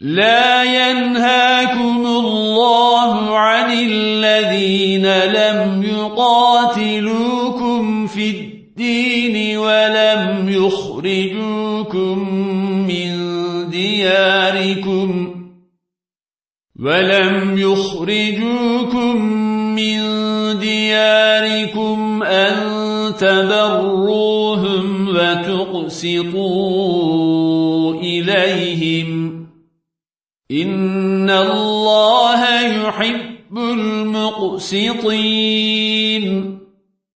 لا ينهاكم الله عن الذين لم يقاتلوكم في الدين ولم يخرجوكم من دياركم ولم يخرجوكم من دياركم أن تبروهم وتقسطوا إليهم إن الله يحب المقسطين